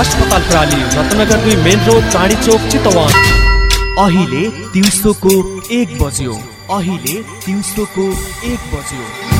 अस्पताल प्राली रत्नगर दुई मेन रोड चाँडी चोक चितवन। अहिले दिउँसोको एक बज्यो। अहिले दिउँसोको एक बज्यो।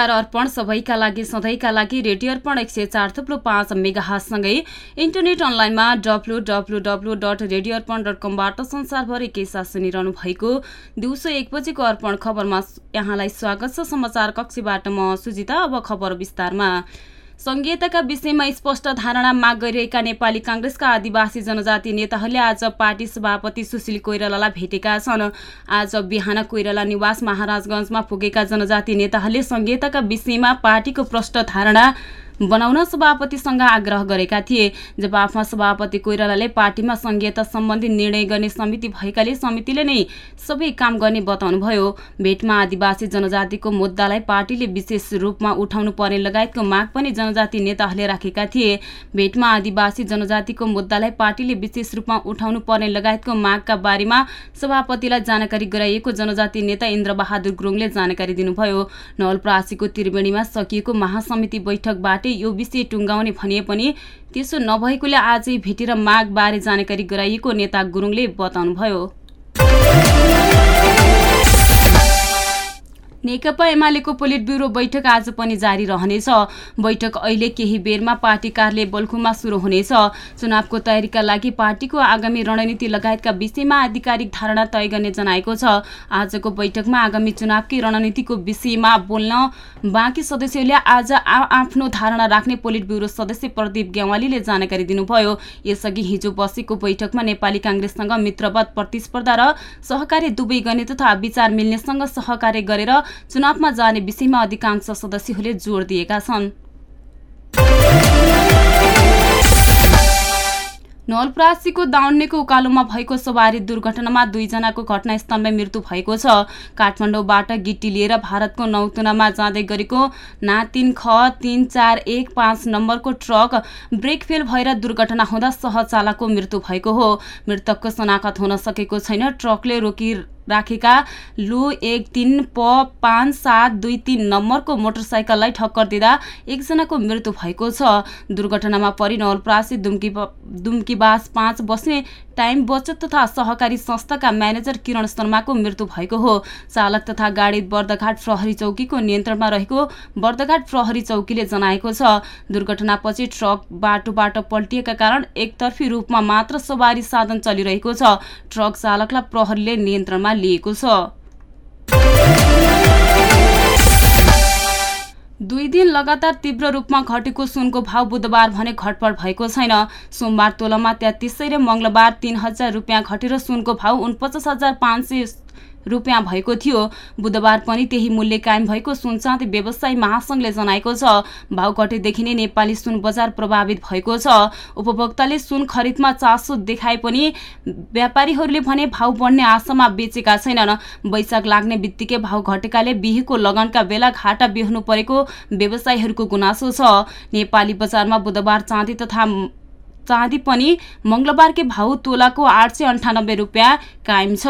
नमस्कार अर्पण सबैका लागि सधैँका लागि रेडियो अर्पण एक सय चार थुप्रो पाँच मेगाहासँगै इन्टरनेट अनलाइनमा W W W dot radio Arpan dot कमबाट संसारभरि के साथ सुनिरहनु भएको दिउँसो एक बजेको अर्पण खबरमा यहाँलाई स्वागत छ समाचार कक्षीबाट म सुजिता। अब खबर विस्तारमा। संघीयताका विषयमा स्पष्ट धारणा माग गरिरहेका नेपाली काङ्ग्रेसका आदिवासी जनजाति नेताहरूले आज पार्टी सभापति सुशील कोइरालालाई भेटेका छन्। आज बिहान कोइराला निवास महाराजगञ्जमा पुगेका जनजाति नेताहरूले संघीयताका विषयमा पार्टीको प्रष्ट धारणा बनाउन सभापतिसँग आग्रह गरेका थिए। जवाफमा सभापति कोइरालाले पार्टीमा संघीयता सम्बन्धी निर्णय गर्ने समिति भएकाले समितिले नै सबै काम गर्ने बताउनुभयो। भेटमा आदिवासी जनजातिको मुद्दालाई पार्टीले विशेष रूपमा उठाउनु पर्ने लगायतको माग पनि जनजाति नेताहरूले राखेका थिए। भेटमा आदिवासी जनजातिको मुद्दालाई पार्टीले विशेष रूपमा उठाउनु पर्ने लगायतको मागका बारेमा सभापतिलाई जानकारी गराइएको जनजाति नेता इन्द्रबहादुर गुरुङले जानकारी दिनुभयो। नवलप्रासीको त्रिवेणीमा सकिएको महासमिति बैठकबाट यो विषय टुङ्गाउने भनिए पनि त्यसो नभएकोले आजै भेटेर मागबारे जानकारी गराइएको नेता गुरुङले बताउनुभयो। नेकपा एमालेको पोलिट ब्युरो बैठक आज पनि जारी रहनेछ। बैठक अहिले केही बेरमा पार्टी कार्यालय बल्खुमा सुरु हुनेछ। चुनावको तयारीका लागि पार्टीको आगामी रणनीति लगायतका विषयमा आधिकारिक धारणा तय गर्ने जनाएको छ। आजको बैठकमा आगामी चुनावकै रणनीतिको विषयमा बोल्न बाँकी सदस्यहरूले आज आफ्नो धारणा राख्ने पोलिट ब्युरो सदस्य प्रदीप गेवालीले जानकारी दिनुभयो। यसअघि हिजो बसेको बैठकमा नेपाली काङ्ग्रेससँग मित्रवत प्रतिस्पर्धा र सहकार्य दुवै गर्ने तथा विचार मिल्नेसँग सहकार्य गरेर चुनावमा जाने विषयमा अधिकांश सदस्यहरूले जोड दिएका छन्। नवलप्रासीको दाउन्नेको उकालोमा भएको सवारी दुर्घटनामा दुईजनाको घटनास्थलमै मृत्यु भएको छ। काठमाडौँबाट गिट्टी लिएर भारतको नौतुनामा जाँदै गरेको ना तिन ख तिन चार एक पाँच नम्बरको ट्रक ब्रेक फेल भएर दुर्घटना हुँदा सहचालकको मृत्यु भएको हो। मृतकको शनाखत हुन सकेको छैन। ट्रकले रोकी राखेका लु एक तिन प पाँच सात दुई तिन नम्बरको मोटरसाइकललाई ठक्कर दिँदा एकजनाको मृत्यु भएको छ। दुर्घटनामा परि नवलप्रासी दुम्की दुम्कीबास पाँच बस्ने टाइम बचत तथा सहकारी संस्थाका म्यानेजर किरण शर्माको मृत्यु भएको हो। चालक तथा गाडी बर्दघाट प्रहरी चौकीको नियन्त्रणमा रहेको बर्दघाट प्रहरी चौकीले जनाएको छ। दुर्घटनापछि ट्रक बाटोबाट पल्टिएका कारण एकतर्फी रूपमा मात्र सवारी साधन चलिरहेको छ। ट्रक चालकलाई प्रहरीले नियन्त्रणमा लिएको छ। दुई दिन लगातार तीव्र रूपमा घटेको सुनको भाव बुधबार भने घटबड भएको छैन। सोमबार तोलमा तेत्तिस सय र मङ्गलबार तीन हजार रुपियाँ घटेर सुनको भाव उनपचास हजार पाँच सय रुपियाँ भएको थियो। बुधबार पनि त्यही मूल्य कायम भएको सुन चाँदी व्यवसायी महासङ्घले जनाएको छ भाव घटेदेखि नै नेपाली सुन बजार प्रभावित भएको छ। उपभोक्ताले सुन खरिदमा चासो देखाए पनि व्यापारीहरूले भने भाव बढ्ने आशामा बेचेका छैनन्। वैशाख लाग्ने बित्तिकै भाव घटेकाले बिहीको लगनका बेला घाटा बिहोर्नु परेको व्यवसायीहरूको गुनासो छ। नेपाली बजारमा बुधबार चाँदी तथा चाँदी पनि मङ्गलबारकै भाउ तोलाको आठ सय अन्ठानब्बे रुपियाँ कायम छ।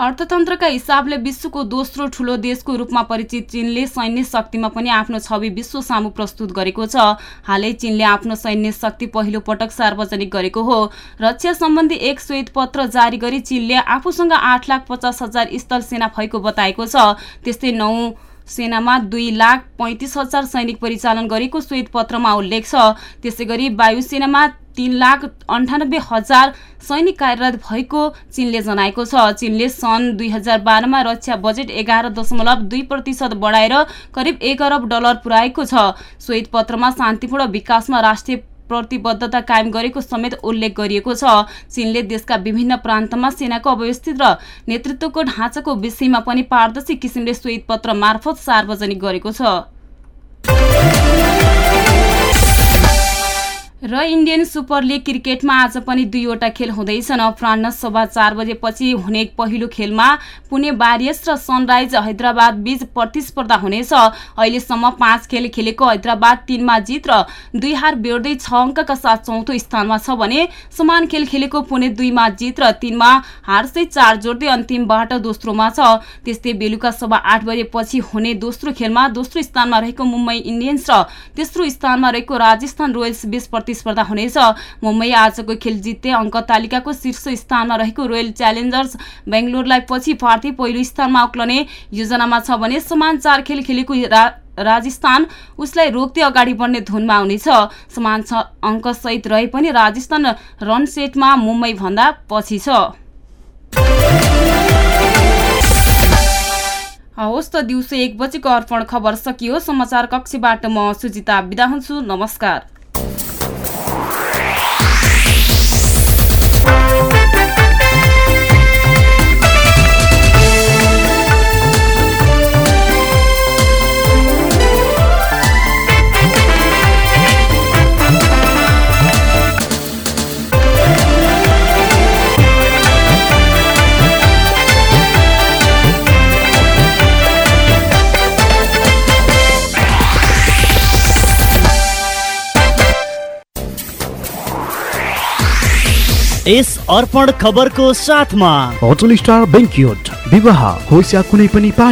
अर्थतन्त्रका हिसाबले विश्वको दोस्रो ठूलो देशको रूपमा परिचित चीनले सैन्य शक्तिमा पनि आफ्नो छवि विश्व सामु प्रस्तुत गरेको छ। हालै चीनले आफ्नो सैन्य शक्ति पहिलो पटक सार्वजनिक गरेको हो। रक्षा सम्बन्धी एक श्वेत पत्र जारी गरी चीनले आफूसँग आठ लाख पचास हजार स्थल सेना भएको बताएको छ। त्यस्तै नौ सेनामा दुई लाख पैँतिस हजार सैनिक परिचालन गरेको श्वेत पत्रमा उल्लेख छ। त्यसै गरी वायुसेनामा तीन लाख अन्ठानब्बे हजार सैनिक कार्यरत भएको चीनले जनाएको छ। चीनले सन् दुई हजार बाह्रमा रक्षा बजेट एघार दशमलव दुई प्रतिशत बढाएर करिब एक अरब डलर पुर्याएको छ। श्वेत पत्रमा शान्तिपूर्ण विकासमा राष्ट्रिय प्रतिबद्धता कायम गरेको समेत उल्लेख गरिएको छ। चीनले देशका विभिन्न प्रान्तमा सेनाको अव्यवस्थित र नेतृत्वको ढाँचाको विषयमा पनि पारदर्शी किसिमले श्वेत पत्र मार्फत सार्वजनिक गरेको छ। र इन्डियन सुपर लिग क्रिकेटमा आज पनि दुईवटा खेल हुँदैछन्। अपरान्न सभा चार बजेपछि हुने पहिलो खेलमा पुणे बारियस र सनराइज हैदराबाद बीच प्रतिस्पर्धा हुनेछ। अहिलेसम्म पाँच खेल खेलेको हैदराबाद तिनमा जित र दुई हार बेहोर्दै छ अङ्कका साथ चौथो स्थानमा छ भने समान खेल खेलेको पुणे दुईमा जित र तिनमा हारसहित चार जोड्दै अन्तिमबाट दोस्रोमा छ। त्यस्तै बेलुका सभा आठ बजेपछि हुने दोस्रो खेलमा दोस्रो स्थानमा रहेको मुम्बई इन्डियन्स र तेस्रो स्थानमा रहेको राजस्थान रोयल्स बीच प्रतिस्पर्धा हुनेछ। मुम्बई आजको खेल जित्दै अङ्क तालिकाको शीर्ष स्थानमा रहेको रोयल च्यालेन्जर्स बेङ्गलोरलाई पछि पार्दै पहिलो स्थानमा उक्लने योजनामा छ भने समान चार खेल खेलेको राजस्थान उसलाई रोक्दै अगाडि बढ्ने धुनमा आउनेछ समान छ अङ्कसहित रहे पनि राजस्थान रन सेटमा मुम्बई भन्दा पछि छ। हवस् त दिउँसो एक बजेको अर्पण खबर सकियो। समाचार कक्षबाट म सुजिता बिदा हुन्छु। नमस्कार। यस अर्पण खबरको साथमा। होटल स्टार बेङ्क्युट विवाह होस् या कुनै पनि